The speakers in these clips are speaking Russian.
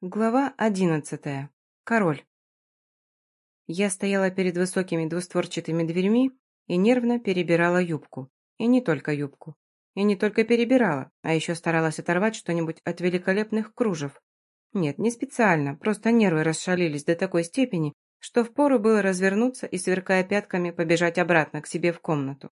Глава одиннадцатая. Король. Я стояла перед высокими двустворчатыми дверьми и нервно перебирала юбку. И не только юбку. И не только перебирала, а еще старалась оторвать что-нибудь от великолепных кружев. Нет, не специально, просто нервы расшалились до такой степени, что впору было развернуться и, сверкая пятками, побежать обратно к себе в комнату.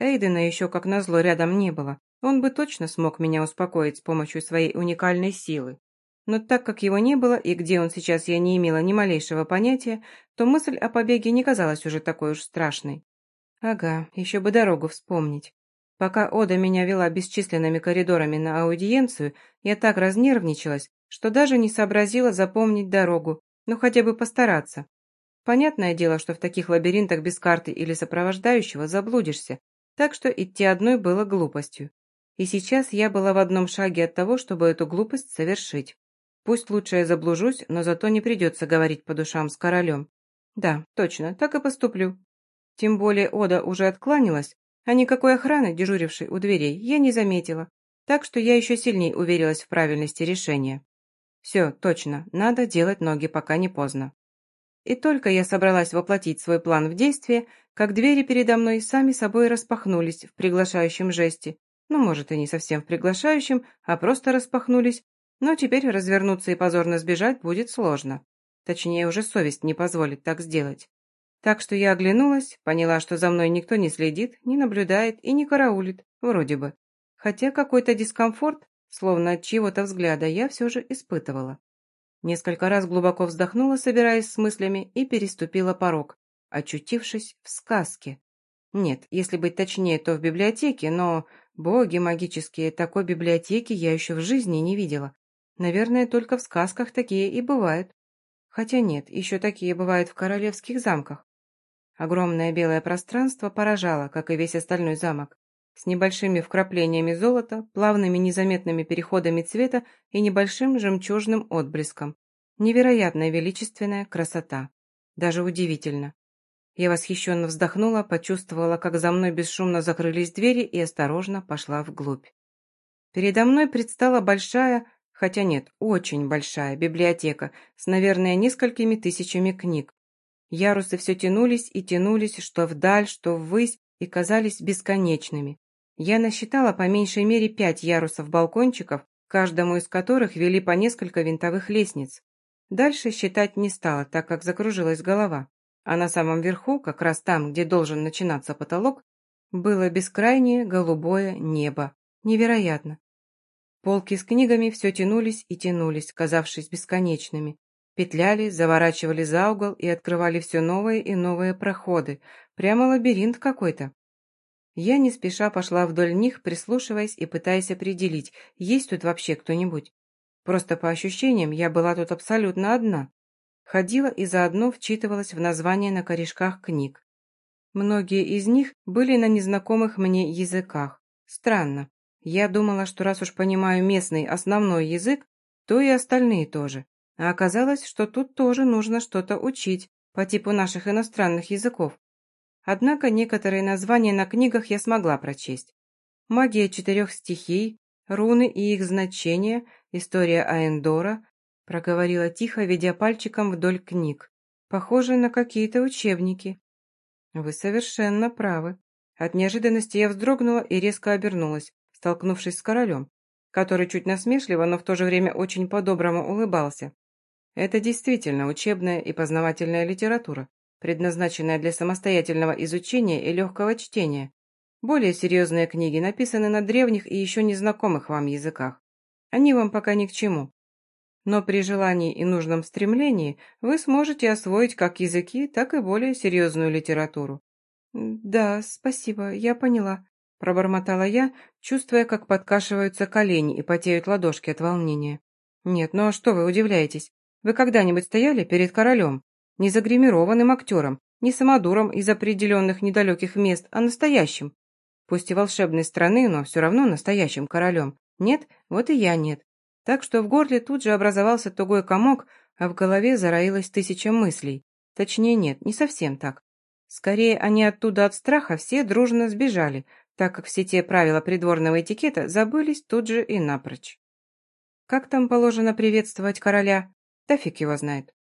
Эйдена еще, как назло, рядом не было. Он бы точно смог меня успокоить с помощью своей уникальной силы. Но так как его не было, и где он сейчас я не имела ни малейшего понятия, то мысль о побеге не казалась уже такой уж страшной. Ага, еще бы дорогу вспомнить. Пока Ода меня вела бесчисленными коридорами на аудиенцию, я так разнервничалась, что даже не сообразила запомнить дорогу, ну хотя бы постараться. Понятное дело, что в таких лабиринтах без карты или сопровождающего заблудишься, так что идти одной было глупостью. И сейчас я была в одном шаге от того, чтобы эту глупость совершить. Пусть лучше я заблужусь, но зато не придется говорить по душам с королем. Да, точно, так и поступлю. Тем более Ода уже откланялась, а никакой охраны, дежурившей у дверей, я не заметила, так что я еще сильнее уверилась в правильности решения. Все, точно, надо делать ноги, пока не поздно. И только я собралась воплотить свой план в действие, как двери передо мной сами собой распахнулись в приглашающем жесте. Ну, может, и не совсем в приглашающем, а просто распахнулись, но теперь развернуться и позорно сбежать будет сложно. Точнее, уже совесть не позволит так сделать. Так что я оглянулась, поняла, что за мной никто не следит, не наблюдает и не караулит, вроде бы. Хотя какой-то дискомфорт, словно от чьего-то взгляда, я все же испытывала. Несколько раз глубоко вздохнула, собираясь с мыслями, и переступила порог, очутившись в сказке. Нет, если быть точнее, то в библиотеке, но, боги магические, такой библиотеки я еще в жизни не видела. Наверное, только в сказках такие и бывают. Хотя нет, еще такие бывают в королевских замках. Огромное белое пространство поражало, как и весь остальной замок, с небольшими вкраплениями золота, плавными незаметными переходами цвета и небольшим жемчужным отблеском. Невероятная величественная красота. Даже удивительно. Я восхищенно вздохнула, почувствовала, как за мной бесшумно закрылись двери и осторожно пошла вглубь. Передо мной предстала большая, Хотя нет, очень большая библиотека с, наверное, несколькими тысячами книг. Ярусы все тянулись и тянулись, что вдаль, что ввысь, и казались бесконечными. Я насчитала по меньшей мере пять ярусов-балкончиков, каждому из которых вели по несколько винтовых лестниц. Дальше считать не стала, так как закружилась голова. А на самом верху, как раз там, где должен начинаться потолок, было бескрайнее голубое небо. Невероятно. Полки с книгами все тянулись и тянулись, казавшись бесконечными. Петляли, заворачивали за угол и открывали все новые и новые проходы. Прямо лабиринт какой-то. Я не спеша пошла вдоль них, прислушиваясь и пытаясь определить, есть тут вообще кто-нибудь. Просто по ощущениям я была тут абсолютно одна. Ходила и заодно вчитывалась в названия на корешках книг. Многие из них были на незнакомых мне языках. Странно. Я думала, что раз уж понимаю местный основной язык, то и остальные тоже. А оказалось, что тут тоже нужно что-то учить по типу наших иностранных языков. Однако некоторые названия на книгах я смогла прочесть. «Магия четырех стихий», «Руны и их значения», «История Аэндора», проговорила тихо, ведя пальчиком вдоль книг. «Похоже на какие-то учебники». «Вы совершенно правы». От неожиданности я вздрогнула и резко обернулась столкнувшись с королем, который чуть насмешливо, но в то же время очень по-доброму улыбался. Это действительно учебная и познавательная литература, предназначенная для самостоятельного изучения и легкого чтения. Более серьезные книги написаны на древних и еще незнакомых вам языках. Они вам пока ни к чему. Но при желании и нужном стремлении вы сможете освоить как языки, так и более серьезную литературу. «Да, спасибо, я поняла», Пробормотала я, чувствуя, как подкашиваются колени и потеют ладошки от волнения. «Нет, ну а что вы удивляетесь? Вы когда-нибудь стояли перед королем? Не загримированным актером, не самодуром из определенных недалеких мест, а настоящим. Пусть и волшебной страны, но все равно настоящим королем. Нет, вот и я нет. Так что в горле тут же образовался тугой комок, а в голове зароилась тысяча мыслей. Точнее, нет, не совсем так. Скорее, они оттуда от страха все дружно сбежали, так как все те правила придворного этикета забылись тут же и напрочь. Как там положено приветствовать короля? Да фиг его знает.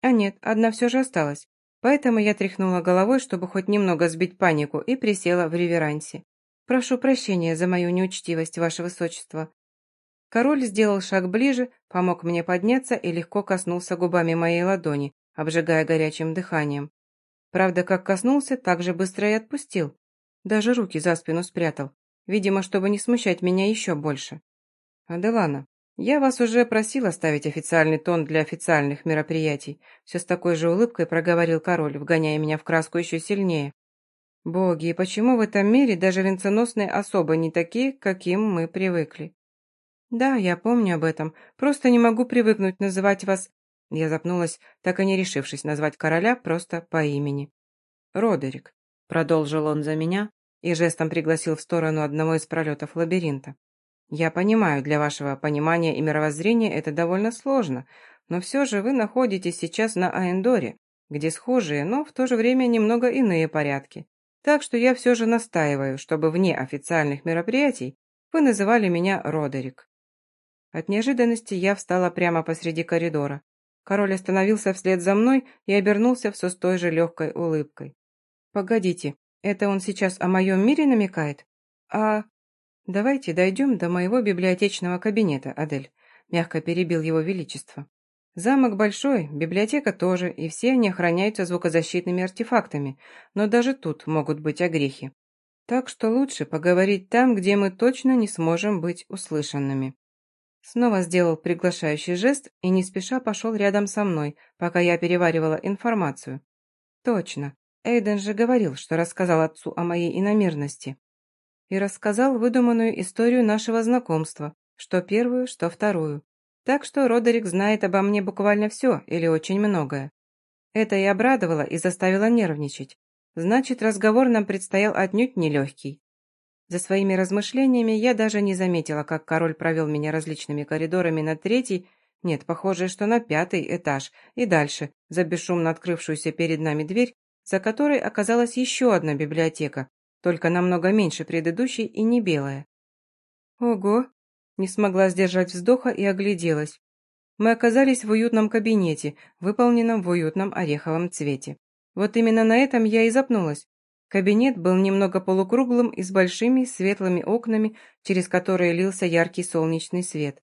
А нет, одна все же осталась. Поэтому я тряхнула головой, чтобы хоть немного сбить панику, и присела в реверансе. «Прошу прощения за мою неучтивость, ваше высочество». Король сделал шаг ближе, помог мне подняться и легко коснулся губами моей ладони, обжигая горячим дыханием. Правда, как коснулся, так же быстро и отпустил. Даже руки за спину спрятал, видимо, чтобы не смущать меня еще больше. «Аделана, я вас уже просил оставить официальный тон для официальных мероприятий», все с такой же улыбкой проговорил король, вгоняя меня в краску еще сильнее. «Боги, почему в этом мире даже венценосные особы не такие, каким мы привыкли?» «Да, я помню об этом. Просто не могу привыкнуть называть вас...» Я запнулась, так и не решившись назвать короля просто по имени. «Родерик», — продолжил он за меня и жестом пригласил в сторону одного из пролетов лабиринта. Я понимаю, для вашего понимания и мировоззрения это довольно сложно, но все же вы находитесь сейчас на Аэндоре, где схожие, но в то же время немного иные порядки. Так что я все же настаиваю, чтобы вне официальных мероприятий вы называли меня Родерик. От неожиданности я встала прямо посреди коридора. Король остановился вслед за мной и обернулся все с той же легкой улыбкой. «Погодите, это он сейчас о моем мире намекает? А «Давайте дойдем до моего библиотечного кабинета, Адель», – мягко перебил его величество. «Замок большой, библиотека тоже, и все они охраняются звукозащитными артефактами, но даже тут могут быть огрехи. Так что лучше поговорить там, где мы точно не сможем быть услышанными». Снова сделал приглашающий жест и не спеша пошел рядом со мной, пока я переваривала информацию. «Точно. Эйден же говорил, что рассказал отцу о моей иномерности и рассказал выдуманную историю нашего знакомства, что первую, что вторую. Так что Родерик знает обо мне буквально все или очень многое. Это и обрадовало, и заставило нервничать. Значит, разговор нам предстоял отнюдь нелегкий. За своими размышлениями я даже не заметила, как король провел меня различными коридорами на третий, нет, похоже, что на пятый этаж, и дальше, за бесшумно открывшуюся перед нами дверь, за которой оказалась еще одна библиотека, только намного меньше предыдущей и не белая. Ого! Не смогла сдержать вздоха и огляделась. Мы оказались в уютном кабинете, выполненном в уютном ореховом цвете. Вот именно на этом я и запнулась. Кабинет был немного полукруглым и с большими светлыми окнами, через которые лился яркий солнечный свет.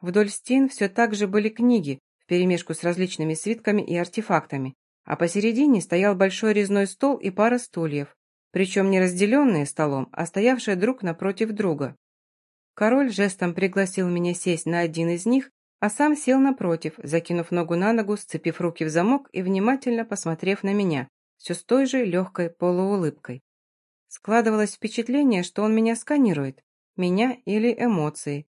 Вдоль стен все так же были книги, вперемешку с различными свитками и артефактами, а посередине стоял большой резной стол и пара стульев причем не разделенные столом, а стоявшие друг напротив друга. Король жестом пригласил меня сесть на один из них, а сам сел напротив, закинув ногу на ногу, сцепив руки в замок и внимательно посмотрев на меня, все с той же легкой полуулыбкой. Складывалось впечатление, что он меня сканирует, меня или эмоции.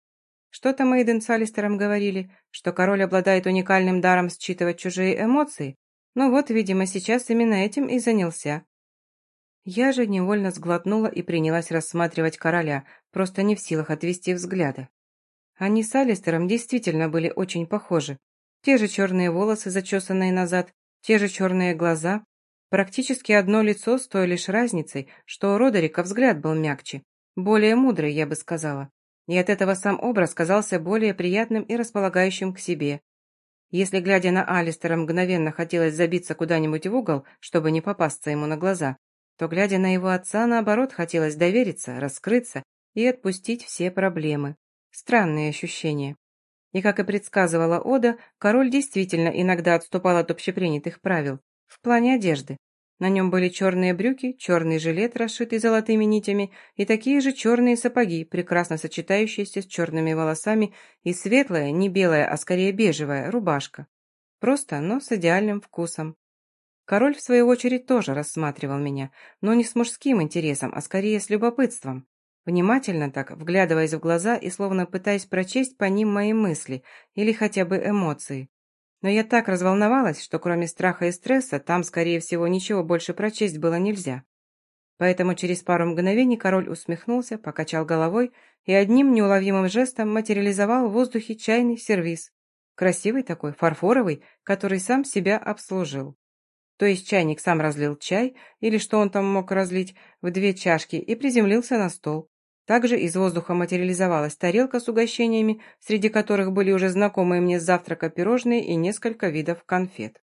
Что-то Мейден с Алистером говорили, что король обладает уникальным даром считывать чужие эмоции, но вот, видимо, сейчас именно этим и занялся. Я же невольно сглотнула и принялась рассматривать короля, просто не в силах отвести взгляда. Они с Алистером действительно были очень похожи. Те же черные волосы, зачесанные назад, те же черные глаза. Практически одно лицо с той лишь разницей, что у Родерика взгляд был мягче, более мудрый, я бы сказала. И от этого сам образ казался более приятным и располагающим к себе. Если, глядя на Алистера, мгновенно хотелось забиться куда-нибудь в угол, чтобы не попасться ему на глаза, то, глядя на его отца, наоборот, хотелось довериться, раскрыться и отпустить все проблемы. Странные ощущения. И, как и предсказывала Ода, король действительно иногда отступал от общепринятых правил. В плане одежды. На нем были черные брюки, черный жилет, расшитый золотыми нитями, и такие же черные сапоги, прекрасно сочетающиеся с черными волосами, и светлая, не белая, а скорее бежевая, рубашка. Просто, но с идеальным вкусом. Король, в свою очередь, тоже рассматривал меня, но не с мужским интересом, а скорее с любопытством. Внимательно так, вглядываясь в глаза и словно пытаясь прочесть по ним мои мысли или хотя бы эмоции. Но я так разволновалась, что кроме страха и стресса там, скорее всего, ничего больше прочесть было нельзя. Поэтому через пару мгновений король усмехнулся, покачал головой и одним неуловимым жестом материализовал в воздухе чайный сервиз. Красивый такой, фарфоровый, который сам себя обслужил. То есть чайник сам разлил чай, или что он там мог разлить, в две чашки и приземлился на стол. Также из воздуха материализовалась тарелка с угощениями, среди которых были уже знакомые мне с завтрака пирожные и несколько видов конфет.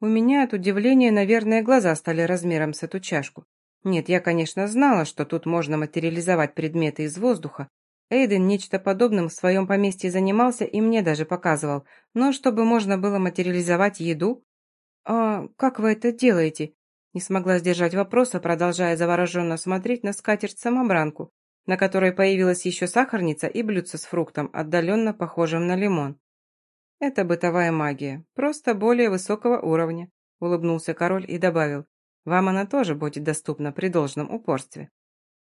У меня от удивления, наверное, глаза стали размером с эту чашку. Нет, я, конечно, знала, что тут можно материализовать предметы из воздуха. Эйден нечто подобным в своем поместье занимался и мне даже показывал. Но чтобы можно было материализовать еду... «А как вы это делаете?» Не смогла сдержать вопроса, продолжая завороженно смотреть на скатерть-самобранку, на которой появилась еще сахарница и блюдце с фруктом, отдаленно похожим на лимон. «Это бытовая магия, просто более высокого уровня», — улыбнулся король и добавил. «Вам она тоже будет доступна при должном упорстве».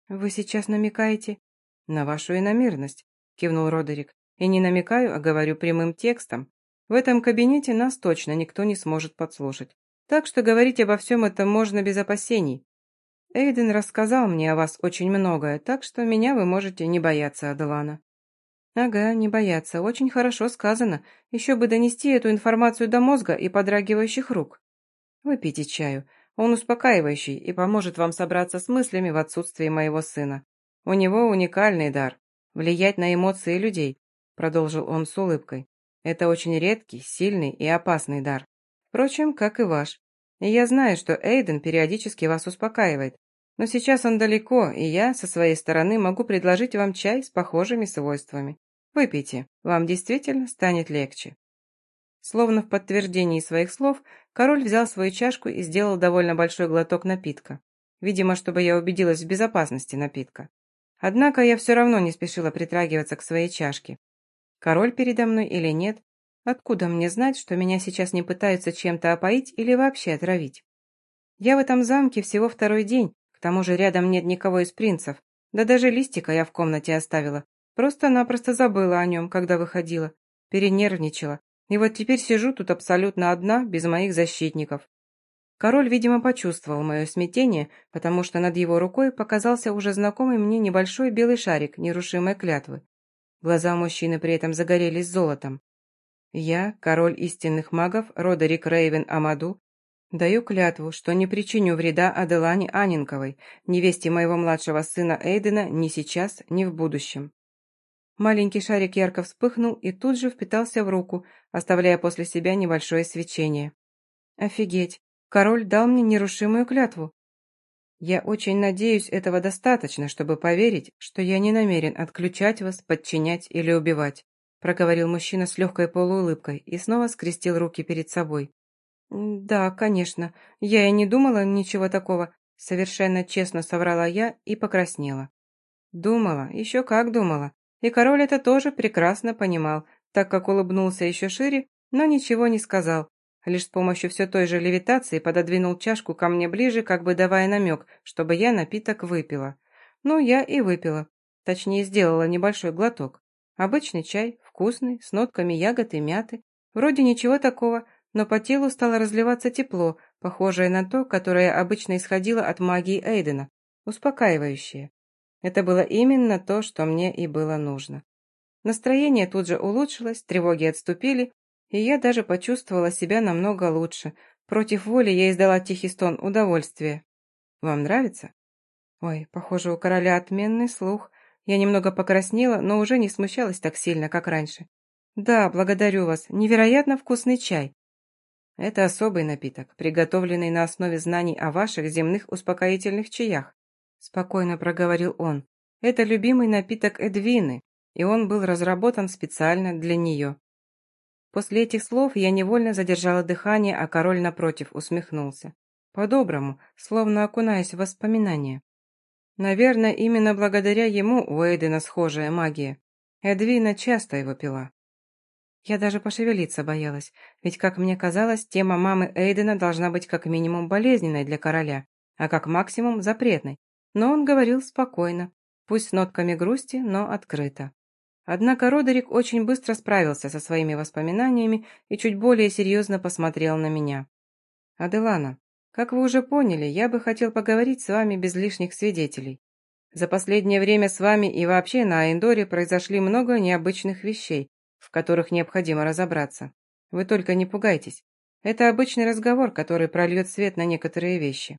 «Вы сейчас намекаете?» «На вашу иномерность», — кивнул Родерик. «И не намекаю, а говорю прямым текстом. В этом кабинете нас точно никто не сможет подслушать. Так что говорить обо всем этом можно без опасений. Эйден рассказал мне о вас очень многое, так что меня вы можете не бояться, Аделана». «Ага, не бояться. Очень хорошо сказано. Еще бы донести эту информацию до мозга и подрагивающих рук. Выпейте чаю. Он успокаивающий и поможет вам собраться с мыслями в отсутствии моего сына. У него уникальный дар – влиять на эмоции людей», – продолжил он с улыбкой. «Это очень редкий, сильный и опасный дар. Впрочем, как и ваш. И я знаю, что Эйден периодически вас успокаивает, но сейчас он далеко, и я, со своей стороны, могу предложить вам чай с похожими свойствами. Выпейте, вам действительно станет легче». Словно в подтверждении своих слов, король взял свою чашку и сделал довольно большой глоток напитка. Видимо, чтобы я убедилась в безопасности напитка. Однако я все равно не спешила притрагиваться к своей чашке. Король передо мной или нет, откуда мне знать, что меня сейчас не пытаются чем-то опоить или вообще отравить? Я в этом замке всего второй день, тому же рядом нет никого из принцев. Да даже листика я в комнате оставила. Просто-напросто забыла о нем, когда выходила. Перенервничала. И вот теперь сижу тут абсолютно одна, без моих защитников. Король, видимо, почувствовал мое смятение, потому что над его рукой показался уже знакомый мне небольшой белый шарик нерушимой клятвы. Глаза мужчины при этом загорелись золотом. Я, король истинных магов, Родерик Рейвен Амаду, Даю клятву, что не причиню вреда Аделане Анинковой, невесте моего младшего сына Эйдена ни сейчас, ни в будущем. Маленький шарик ярко вспыхнул и тут же впитался в руку, оставляя после себя небольшое свечение. Офигеть, король дал мне нерушимую клятву. Я очень надеюсь, этого достаточно, чтобы поверить, что я не намерен отключать вас, подчинять или убивать, проговорил мужчина с легкой полуулыбкой и снова скрестил руки перед собой. «Да, конечно. Я и не думала ничего такого», — совершенно честно соврала я и покраснела. Думала, еще как думала. И король это тоже прекрасно понимал, так как улыбнулся еще шире, но ничего не сказал. Лишь с помощью все той же левитации пододвинул чашку ко мне ближе, как бы давая намек, чтобы я напиток выпила. Ну, я и выпила. Точнее, сделала небольшой глоток. Обычный чай, вкусный, с нотками ягод и мяты. Вроде ничего такого, но по телу стало разливаться тепло, похожее на то, которое обычно исходило от магии Эйдена, успокаивающее. Это было именно то, что мне и было нужно. Настроение тут же улучшилось, тревоги отступили, и я даже почувствовала себя намного лучше. Против воли я издала тихий стон удовольствия. «Вам нравится?» Ой, похоже, у короля отменный слух. Я немного покраснела, но уже не смущалась так сильно, как раньше. «Да, благодарю вас. Невероятно вкусный чай. Это особый напиток, приготовленный на основе знаний о ваших земных успокоительных чаях», спокойно проговорил он. «Это любимый напиток Эдвины, и он был разработан специально для нее». После этих слов я невольно задержала дыхание, а король напротив усмехнулся. По-доброму, словно окунаясь в воспоминания. Наверное, именно благодаря ему у Эйдена схожая магия. Эдвина часто его пила. Я даже пошевелиться боялась, ведь, как мне казалось, тема мамы Эйдена должна быть как минимум болезненной для короля, а как максимум запретной. Но он говорил спокойно, пусть с нотками грусти, но открыто. Однако Родерик очень быстро справился со своими воспоминаниями и чуть более серьезно посмотрел на меня. «Аделана, как вы уже поняли, я бы хотел поговорить с вами без лишних свидетелей. За последнее время с вами и вообще на Айндоре произошли много необычных вещей, которых необходимо разобраться. Вы только не пугайтесь. Это обычный разговор, который прольет свет на некоторые вещи».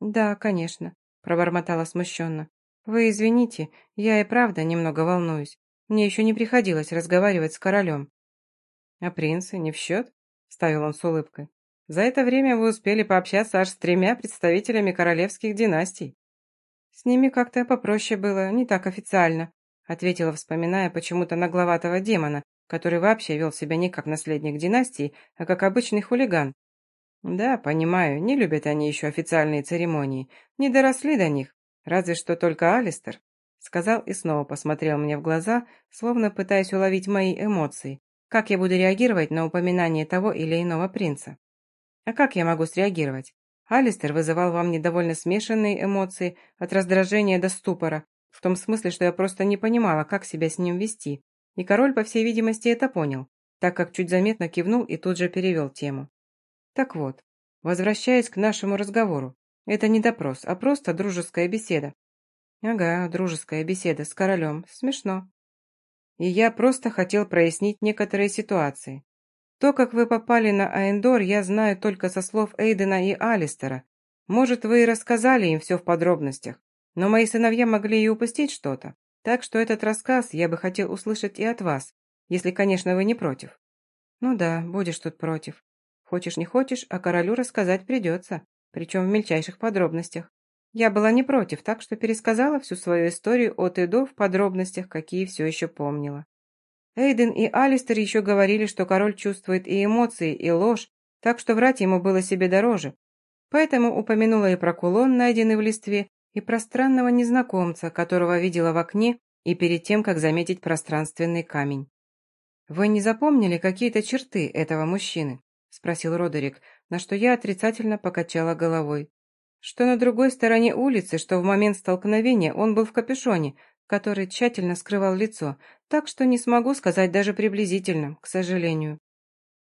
«Да, конечно», – пробормотала смущенно. «Вы извините, я и правда немного волнуюсь. Мне еще не приходилось разговаривать с королем». «А принцы не в счет?» – ставил он с улыбкой. «За это время вы успели пообщаться аж с тремя представителями королевских династий». «С ними как-то попроще было, не так официально», – ответила, вспоминая почему-то нагловатого демона, который вообще вел себя не как наследник династии, а как обычный хулиган. «Да, понимаю, не любят они еще официальные церемонии, не доросли до них, Разве что только Алистер, сказал и снова посмотрел мне в глаза, словно пытаясь уловить мои эмоции. Как я буду реагировать на упоминание того или иного принца? А как я могу среагировать? Алистер вызывал во мне довольно смешанные эмоции, от раздражения до ступора, в том смысле, что я просто не понимала, как себя с ним вести. И король, по всей видимости, это понял, так как чуть заметно кивнул и тут же перевел тему. Так вот, возвращаясь к нашему разговору, это не допрос, а просто дружеская беседа. Ага, дружеская беседа с королем. Смешно. И я просто хотел прояснить некоторые ситуации. То, как вы попали на Аэндор, я знаю только со слов Эйдена и Алистера. Может, вы и рассказали им все в подробностях, но мои сыновья могли и упустить что-то. Так что этот рассказ я бы хотел услышать и от вас, если, конечно, вы не против. Ну да, будешь тут против. Хочешь не хочешь, а королю рассказать придется причем в мельчайших подробностях. Я была не против, так что пересказала всю свою историю от и до в подробностях, какие все еще помнила. Эйден и Алистер еще говорили, что король чувствует и эмоции, и ложь, так что врать ему было себе дороже. Поэтому упомянула и про кулон, найденный в листве, и про странного незнакомца, которого видела в окне, и перед тем, как заметить пространственный камень. «Вы не запомнили какие-то черты этого мужчины?» – спросил Родерик, на что я отрицательно покачала головой. Что на другой стороне улицы, что в момент столкновения он был в капюшоне, который тщательно скрывал лицо, так что не смогу сказать даже приблизительно, к сожалению.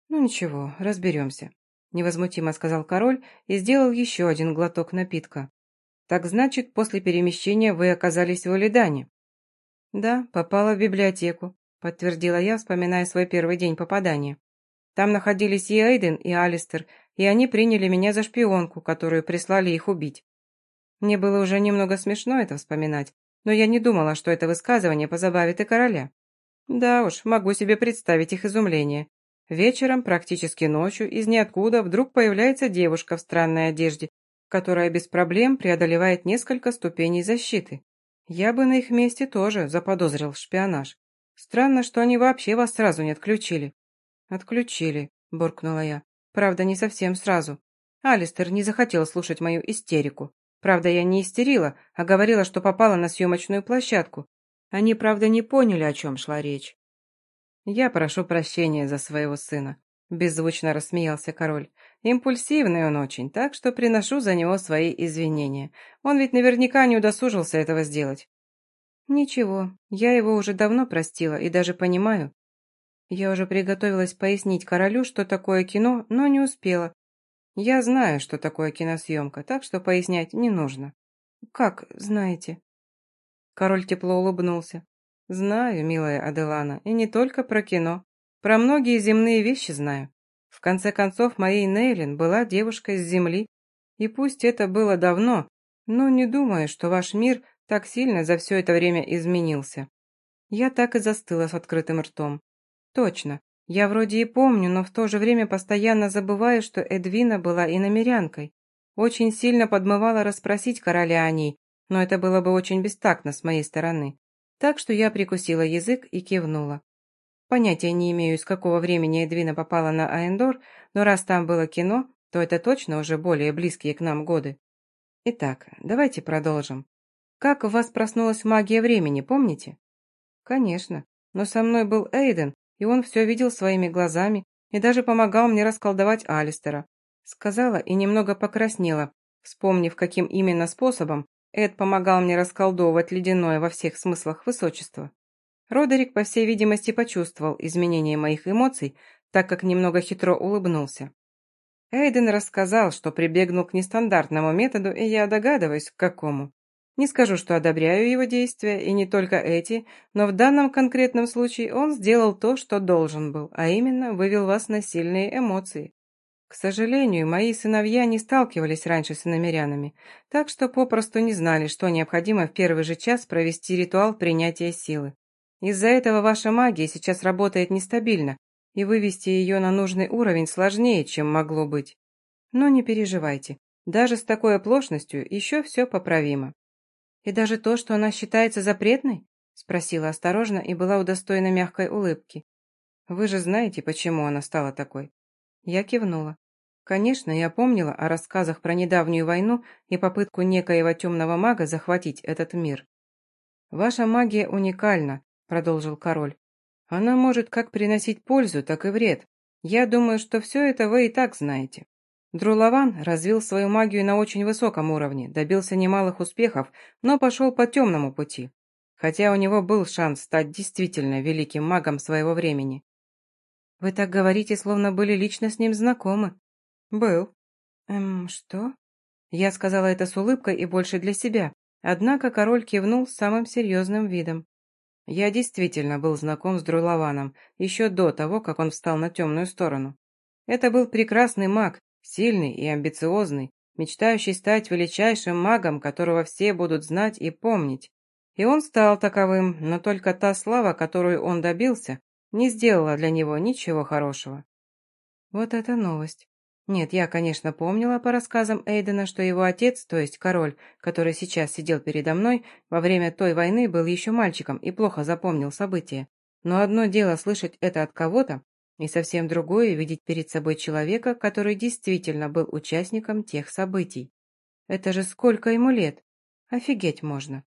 «Ну ничего, разберемся», — невозмутимо сказал король и сделал еще один глоток напитка. «Так значит, после перемещения вы оказались в Олидане?» «Да, попала в библиотеку», — подтвердила я, вспоминая свой первый день попадания. Там находились и Эйден, и Алистер, и они приняли меня за шпионку, которую прислали их убить. Мне было уже немного смешно это вспоминать, но я не думала, что это высказывание позабавит и короля. Да уж, могу себе представить их изумление. Вечером, практически ночью, из ниоткуда вдруг появляется девушка в странной одежде, которая без проблем преодолевает несколько ступеней защиты. Я бы на их месте тоже заподозрил шпионаж. Странно, что они вообще вас сразу не отключили. «Отключили», – буркнула я. «Правда, не совсем сразу. Алистер не захотел слушать мою истерику. Правда, я не истерила, а говорила, что попала на съемочную площадку. Они, правда, не поняли, о чем шла речь». «Я прошу прощения за своего сына», – беззвучно рассмеялся король. «Импульсивный он очень, так что приношу за него свои извинения. Он ведь наверняка не удосужился этого сделать». «Ничего, я его уже давно простила и даже понимаю, я уже приготовилась пояснить королю, что такое кино, но не успела. Я знаю, что такое киносъемка, так что пояснять не нужно. Как знаете? Король тепло улыбнулся. Знаю, милая Аделана, и не только про кино. Про многие земные вещи знаю. Конце концов, моей Нейлин была девушкой с земли. И пусть это было давно, но не думаю, что ваш мир так сильно за все это время изменился. Я так и застыла с открытым ртом. Точно. Я вроде и помню, но в то же время постоянно забываю, что Эдвина была иномерянкой. Очень сильно подмывала расспросить короля о ней, но это было бы очень бестактно с моей стороны. Так что я прикусила язык и кивнула. Понятия не имею, с какого времени Эдвина попала на Аэндор, но раз там было кино, то это точно уже более близкие к нам годы. Итак, давайте продолжим. Как в вас проснулась магия времени, помните? Конечно, но со мной был Эйден, и он все видел своими глазами и даже помогал мне расколдовать Алистера. Сказала и немного покраснела, вспомнив, каким именно способом Эд помогал мне расколдовывать ледяное во всех смыслах высочества. Родерик, по всей видимости, почувствовал изменение моих эмоций, так как немного хитро улыбнулся. Эйден рассказал, что прибегнул к нестандартному методу, и я догадываюсь, к какому. Не скажу, что одобряю его действия, и не только эти, но в данном конкретном случае он сделал то, что должен был, а именно вывел вас на сильные эмоции. К сожалению, мои сыновья не сталкивались раньше с иномерянами, так что попросту не знали, что необходимо в первый же час провести ритуал принятия силы. Из-за этого ваша магия сейчас работает нестабильно, и вывести ее на нужный уровень сложнее, чем могло быть. Но не переживайте, даже с такой оплошностью еще все поправимо. И даже то, что она считается запретной? Спросила осторожно и была удостоена мягкой улыбки. Вы же знаете, почему она стала такой. Я кивнула. Конечно, я помнила о рассказах про недавнюю войну и попытку некоего темного мага захватить этот мир. «Ваша магия уникальна», — продолжил король. «Она может как приносить пользу, так и вред. Я думаю, что все это вы и так знаете. Друлаван развил свою магию на очень высоком уровне, добился немалых успехов, но пошел по темному пути. Хотя у него был шанс стать действительно великим магом своего времени. «Вы так говорите, словно были лично с ним знакомы». «Был». «Эм, что?» Я сказала это с улыбкой и больше для себя, однако король кивнул с самым серьезным видом. Я действительно был знаком с Друлованом еще до того, как он встал на темную сторону. Это был прекрасный маг, сильный и амбициозный, мечтающий стать величайшим магом, которого все будут знать и помнить. И он стал таковым, но только та слава, которую он добился, не сделала для него ничего хорошего. Вот это новость. Нет, я, конечно, помнила по рассказам Эйдена, что его отец, то есть король, который сейчас сидел передо мной, во время той войны был еще мальчиком и плохо запомнил события. Но одно дело слышать это от кого-то, и совсем другое видеть перед собой человека, который действительно был участником тех событий. Это же сколько ему лет? Офигеть можно.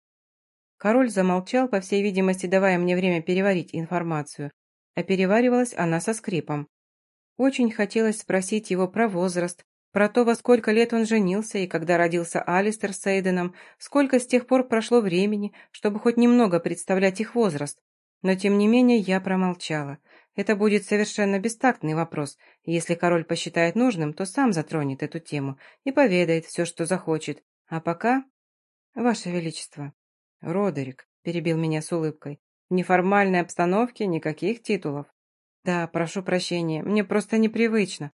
Король замолчал, по всей видимости, давая мне время переварить информацию, а переваривалась она со скрипом. Очень хотелось спросить его про возраст, про то, во сколько лет он женился и когда родился Алистер с Эйденом, сколько с тех пор прошло времени, чтобы хоть немного представлять их возраст. Но, тем не менее, я промолчала. Это будет совершенно бестактный вопрос, если король посчитает нужным, то сам затронет эту тему и поведает все, что захочет. А пока... Ваше Величество. Родерик, перебил меня с улыбкой. В неформальной обстановке никаких титулов. Да, прошу прощения, мне просто непривычно.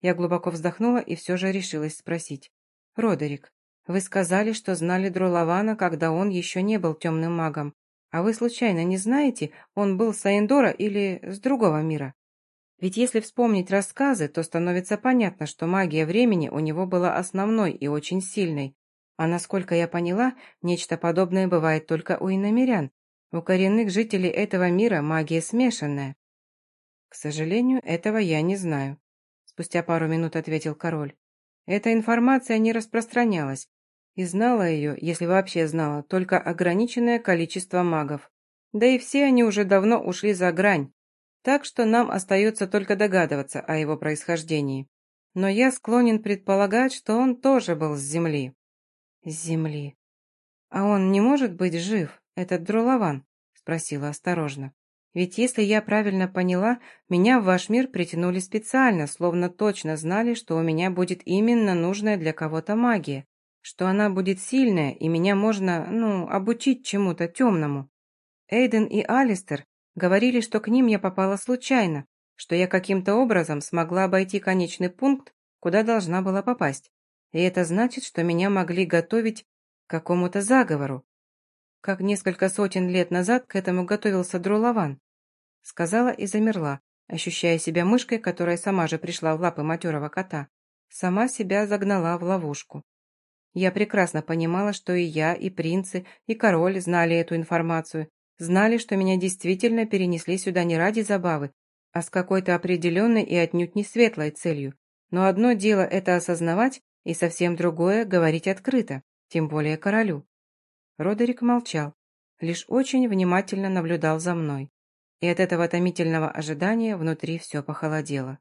Я глубоко вздохнула и все же решилась спросить. Родерик, вы сказали, что знали Друлавана, когда он еще не был темным магом. А вы случайно не знаете, он был с Аэндора или с другого мира? Ведь если вспомнить рассказы, то становится понятно, что магия времени у него была основной и очень сильной. А насколько я поняла, нечто подобное бывает только у иномерян, у коренных жителей этого мира магия смешанная. Сожалению, этого я не знаю. Спустя пару минут ответил король. Эта информация не распространялась, и знала ее, если вообще знала, только ограниченное количество магов. Да и все они уже давно ушли за грань, так что нам остается только догадываться о его происхождении. Но я склонен предполагать, что он тоже был с Земли. С Земли. А он не может быть жив? этот Друлован?» – спросила осторожно. «Ведь если я правильно поняла, меня в ваш мир притянули специально, словно точно знали, что у меня будет именно нужная для кого-то магия, что она будет сильная, и меня можно, ну, обучить чему-то темному. Эйден и Алистер говорили, что к ним я попала случайно, что я каким-то образом смогла обойти конечный пункт, куда должна была попасть. И это значит, что меня могли готовить к какому-то заговору, как несколько сотен лет назад к этому готовился Друлован. Сказала и замерла, ощущая себя мышкой, которая сама же пришла в лапы матерого кота. Сама себя загнала в ловушку. Я прекрасно понимала, что и я, и принцы, и король знали эту информацию, знали, что меня действительно перенесли сюда не ради забавы, а с какой-то определенной и отнюдь не светлой целью. Но одно дело это осознавать, и совсем другое – говорить открыто, тем более королю. Родерик молчал, лишь очень внимательно наблюдал за мной. И от этого томительного ожидания внутри все похолодело.